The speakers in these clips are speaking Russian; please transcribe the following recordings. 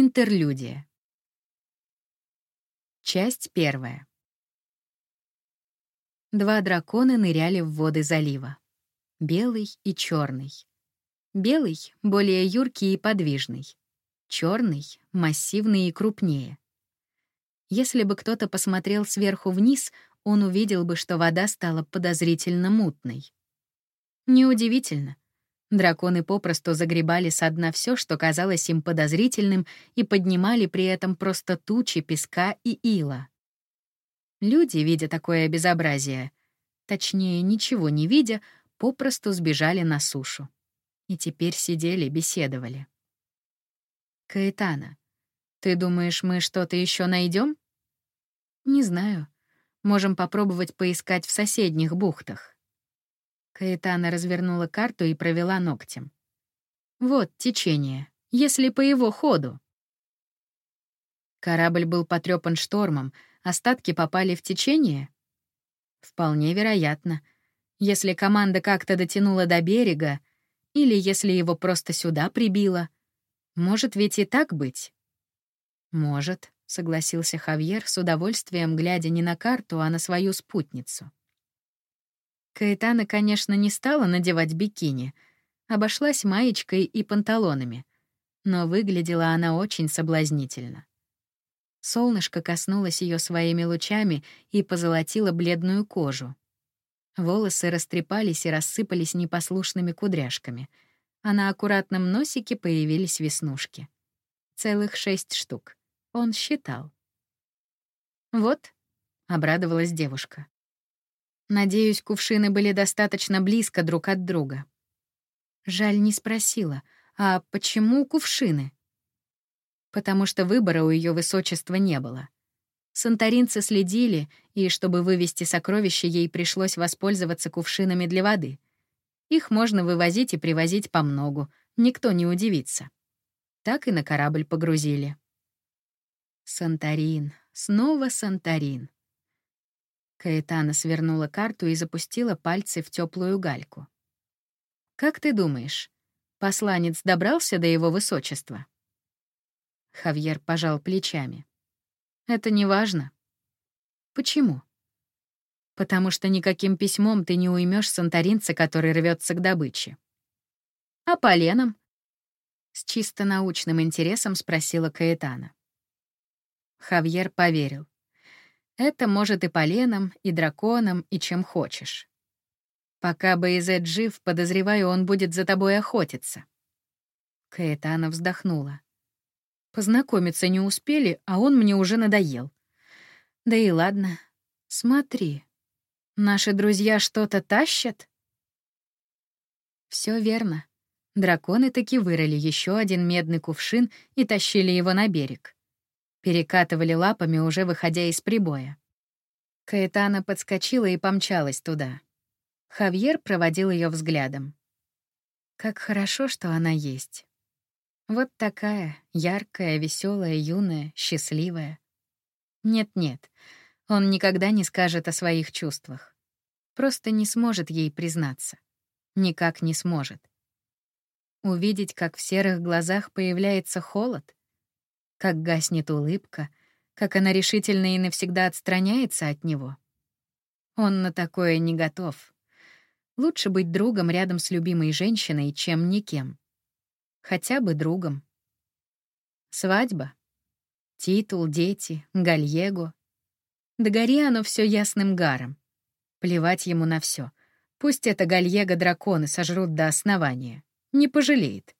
Интерлюдия. Часть первая. Два дракона ныряли в воды залива. Белый и черный. Белый — более юркий и подвижный. Черный — массивный и крупнее. Если бы кто-то посмотрел сверху вниз, он увидел бы, что вода стала подозрительно мутной. Неудивительно. Драконы попросту загребали со дна все, что казалось им подозрительным, и поднимали при этом просто тучи песка и ила. Люди, видя такое безобразие, точнее, ничего не видя, попросту сбежали на сушу. И теперь сидели, беседовали. «Каэтана, ты думаешь, мы что-то еще найдем? «Не знаю. Можем попробовать поискать в соседних бухтах». Каэтана развернула карту и провела ногтем. «Вот течение, если по его ходу». Корабль был потрепан штормом, остатки попали в течение? Вполне вероятно. Если команда как-то дотянула до берега, или если его просто сюда прибило. Может ведь и так быть? Может, согласился Хавьер с удовольствием, глядя не на карту, а на свою спутницу. Каэтана, конечно, не стала надевать бикини, обошлась маечкой и панталонами, но выглядела она очень соблазнительно. Солнышко коснулось ее своими лучами и позолотило бледную кожу. Волосы растрепались и рассыпались непослушными кудряшками, а на аккуратном носике появились веснушки. Целых шесть штук. Он считал. «Вот», — обрадовалась девушка. Надеюсь, кувшины были достаточно близко друг от друга. Жаль, не спросила, а почему кувшины? Потому что выбора у ее высочества не было. Санторинцы следили, и чтобы вывести сокровища, ей пришлось воспользоваться кувшинами для воды. Их можно вывозить и привозить по многу, никто не удивится. Так и на корабль погрузили. Санторин, снова Санторин. Каэтана свернула карту и запустила пальцы в теплую гальку. «Как ты думаешь, посланец добрался до его высочества?» Хавьер пожал плечами. «Это не важно». «Почему?» «Потому что никаким письмом ты не уймешь санторинца, который рвется к добыче». «А поленом?» С чисто научным интересом спросила Каэтана. Хавьер поверил. Это может и поленом, и драконом, и чем хочешь. Пока Бейзет жив, подозреваю, он будет за тобой охотиться. Каэтана вздохнула. Познакомиться не успели, а он мне уже надоел. Да и ладно. Смотри. Наши друзья что-то тащат? Все верно. Драконы таки вырыли еще один медный кувшин и тащили его на берег перекатывали лапами, уже выходя из прибоя. Каэтана подскочила и помчалась туда. Хавьер проводил ее взглядом. Как хорошо, что она есть. Вот такая, яркая, веселая, юная, счастливая. Нет-нет, он никогда не скажет о своих чувствах. Просто не сможет ей признаться. Никак не сможет. Увидеть, как в серых глазах появляется холод, как гаснет улыбка, как она решительно и навсегда отстраняется от него. Он на такое не готов. Лучше быть другом рядом с любимой женщиной, чем никем. Хотя бы другом. Свадьба. Титул, дети, гальего. Да гори оно все ясным гаром. Плевать ему на все. Пусть это гальего драконы сожрут до основания. Не пожалеет.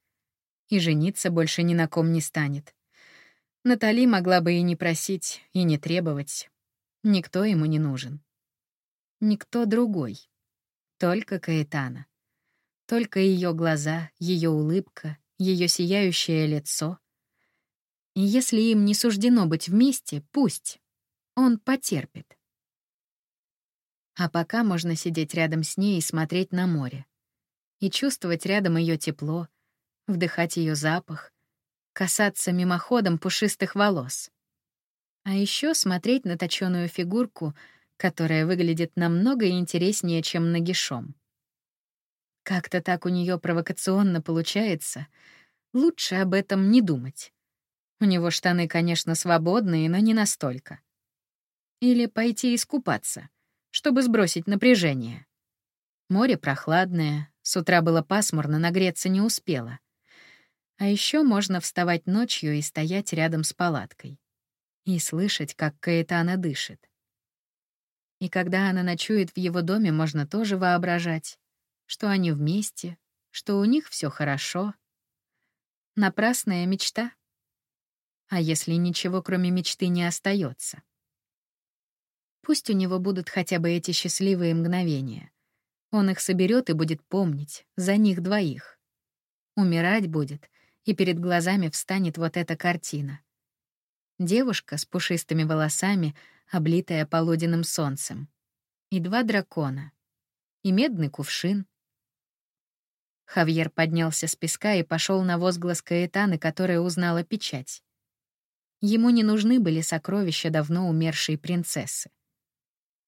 И жениться больше ни на ком не станет. Натали могла бы и не просить, и не требовать. Никто ему не нужен. Никто другой. Только Каэтана. Только ее глаза, ее улыбка, ее сияющее лицо. И если им не суждено быть вместе, пусть. Он потерпит. А пока можно сидеть рядом с ней и смотреть на море. И чувствовать рядом ее тепло, вдыхать ее запах, касаться мимоходом пушистых волос. А еще смотреть на точёную фигурку, которая выглядит намного интереснее, чем нагишом. Как-то так у нее провокационно получается. Лучше об этом не думать. У него штаны, конечно, свободные, но не настолько. Или пойти искупаться, чтобы сбросить напряжение. Море прохладное, с утра было пасмурно, нагреться не успела. А еще можно вставать ночью и стоять рядом с палаткой. И слышать, как Каэтана дышит. И когда она ночует в его доме, можно тоже воображать, что они вместе, что у них все хорошо. Напрасная мечта. А если ничего, кроме мечты, не остается? Пусть у него будут хотя бы эти счастливые мгновения. Он их соберет и будет помнить, за них двоих. Умирать будет, и перед глазами встанет вот эта картина. Девушка с пушистыми волосами, облитая полуденным солнцем. И два дракона. И медный кувшин. Хавьер поднялся с песка и пошел на возглас Каэтаны, которая узнала печать. Ему не нужны были сокровища давно умершей принцессы.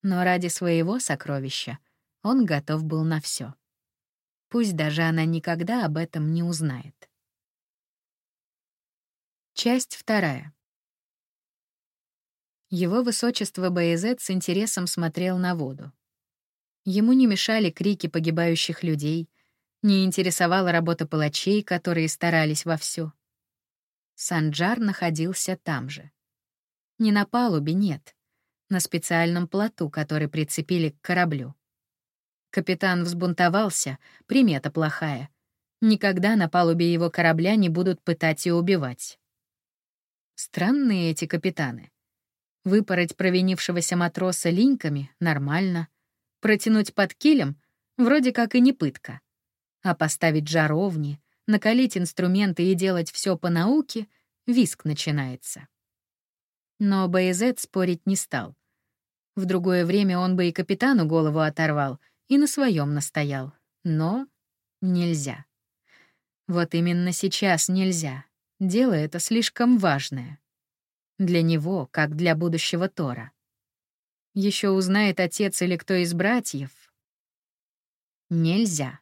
Но ради своего сокровища он готов был на все. Пусть даже она никогда об этом не узнает. Часть вторая. Его высочество Боязет с интересом смотрел на воду. Ему не мешали крики погибающих людей, не интересовала работа палачей, которые старались вовсю. Санджар находился там же. Не на палубе, нет, на специальном плоту, который прицепили к кораблю. Капитан взбунтовался, примета плохая. Никогда на палубе его корабля не будут пытать и убивать. Странные эти капитаны. Выпороть провинившегося матроса линьками — нормально. Протянуть под килем — вроде как и не пытка. А поставить жаровни, накалить инструменты и делать все по науке, виск начинается. Но Боязет спорить не стал. В другое время он бы и капитану голову оторвал, и на своем настоял. Но нельзя. Вот именно сейчас нельзя. Дело это слишком важное. Для него, как для будущего Тора. Еще узнает отец или кто из братьев. Нельзя.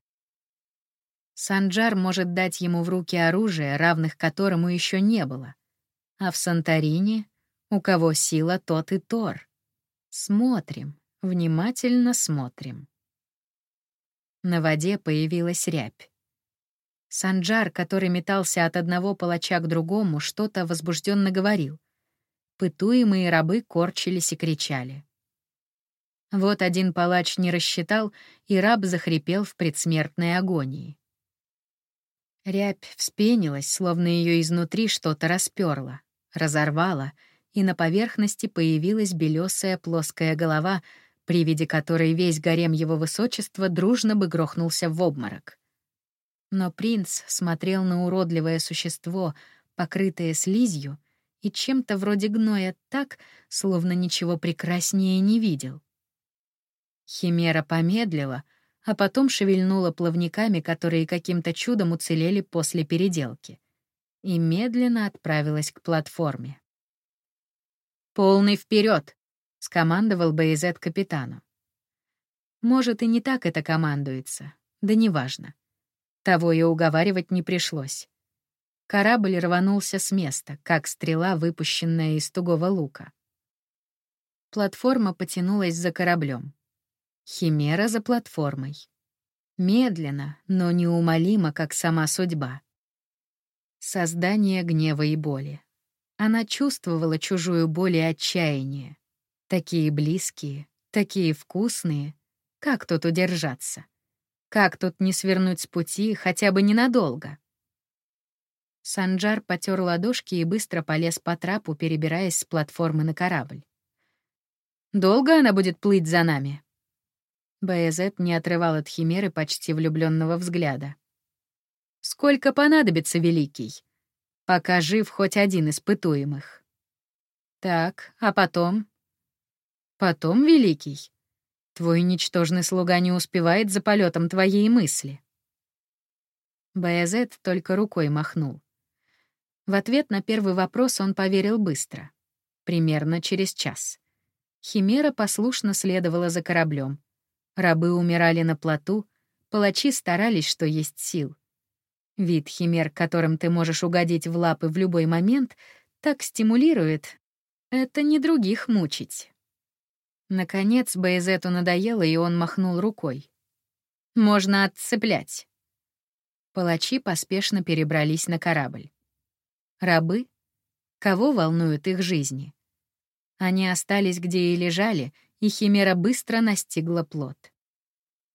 Санджар может дать ему в руки оружие, равных которому еще не было. А в Санторине у кого сила, тот и Тор. Смотрим, внимательно смотрим. На воде появилась рябь. Санджар, который метался от одного палача к другому, что-то возбужденно говорил. Пытуемые рабы корчились и кричали. Вот один палач не рассчитал, и раб захрипел в предсмертной агонии. Рябь вспенилась, словно ее изнутри что-то расперло, разорвало, и на поверхности появилась белесая плоская голова, при виде которой весь гарем его высочества дружно бы грохнулся в обморок. Но принц смотрел на уродливое существо, покрытое слизью, и чем-то вроде гноя так, словно ничего прекраснее не видел. Химера помедлила — а потом шевельнула плавниками, которые каким-то чудом уцелели после переделки, и медленно отправилась к платформе. «Полный вперед! скомандовал Боязет капитану. Может, и не так это командуется, да неважно. Того и уговаривать не пришлось. Корабль рванулся с места, как стрела, выпущенная из тугого лука. Платформа потянулась за кораблем. Химера за платформой. Медленно, но неумолимо, как сама судьба. Создание гнева и боли. Она чувствовала чужую боль и отчаяние. Такие близкие, такие вкусные. Как тут удержаться? Как тут не свернуть с пути хотя бы ненадолго? Санджар потер ладошки и быстро полез по трапу, перебираясь с платформы на корабль. «Долго она будет плыть за нами?» Баязет не отрывал от Химеры почти влюбленного взгляда. «Сколько понадобится, Великий? Пока жив хоть один испытуемых». «Так, а потом?» «Потом, Великий, твой ничтожный слуга не успевает за полетом твоей мысли». Баязет только рукой махнул. В ответ на первый вопрос он поверил быстро. Примерно через час. Химера послушно следовала за кораблем. Рабы умирали на плоту, палачи старались, что есть сил. Вид химер, которым ты можешь угодить в лапы в любой момент, Так стимулирует. Это не других мучить. Наконец Бейзету надоело, и он махнул рукой. «Можно отцеплять». Палачи поспешно перебрались на корабль. Рабы? Кого волнуют их жизни? Они остались, где и лежали, и Химера быстро настигла плод.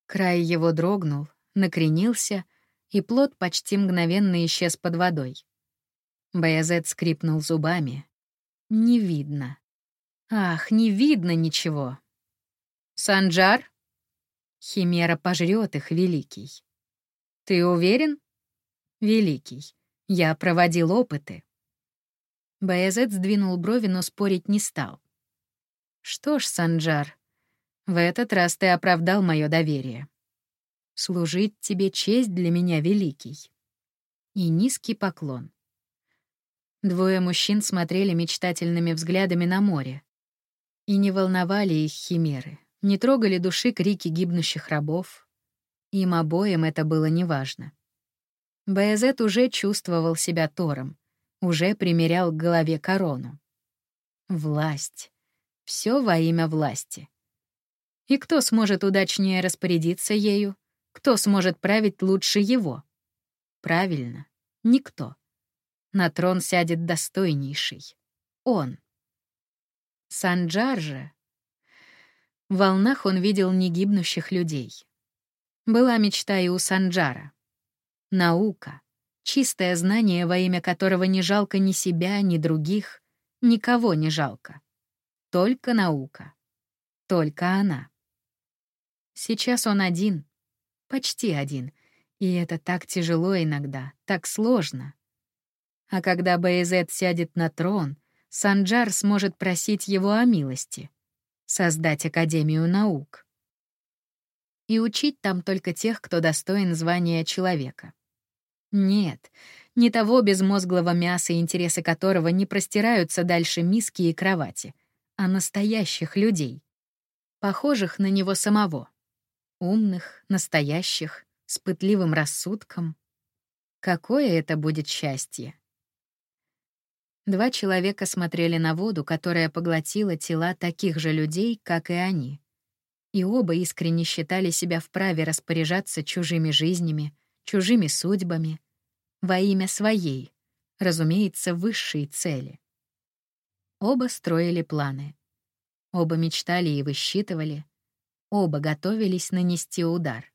Край его дрогнул, накренился, и плод почти мгновенно исчез под водой. Баязет скрипнул зубами. Не видно. Ах, не видно ничего. Санджар? Химера пожрет их, Великий. Ты уверен? Великий. Я проводил опыты. Баязет сдвинул брови, но спорить не стал. Что ж, Санджар, в этот раз ты оправдал мое доверие. Служить тебе честь для меня, Великий. И низкий поклон. Двое мужчин смотрели мечтательными взглядами на море. И не волновали их химеры, не трогали души крики гибнущих рабов. Им обоим это было неважно. Баязет уже чувствовал себя Тором, уже примерял к голове корону. Власть. Все во имя власти. И кто сможет удачнее распорядиться ею? Кто сможет править лучше его? Правильно, никто. На трон сядет достойнейший. Он. Санджар же... В волнах он видел негибнущих людей. Была мечта и у Санджара. Наука, чистое знание, во имя которого не жалко ни себя, ни других, никого не жалко. Только наука. Только она. Сейчас он один, почти один, и это так тяжело иногда, так сложно. А когда Баезет сядет на трон, Санджар сможет просить его о милости, создать Академию наук. И учить там только тех, кто достоин звания человека. Нет, не того безмозглого мяса, интересы которого не простираются дальше миски и кровати, а настоящих людей, похожих на него самого. Умных, настоящих, с пытливым рассудком. Какое это будет счастье! Два человека смотрели на воду, которая поглотила тела таких же людей, как и они. И оба искренне считали себя вправе распоряжаться чужими жизнями, чужими судьбами, во имя своей, разумеется, высшей цели. Оба строили планы. Оба мечтали и высчитывали. Оба готовились нанести удар.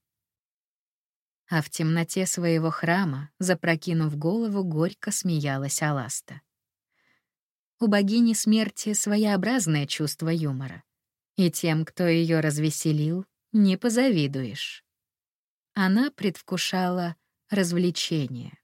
А в темноте своего храма, запрокинув голову, горько смеялась Аласта. У богини смерти своеобразное чувство юмора. И тем, кто ее развеселил, не позавидуешь. Она предвкушала развлечение.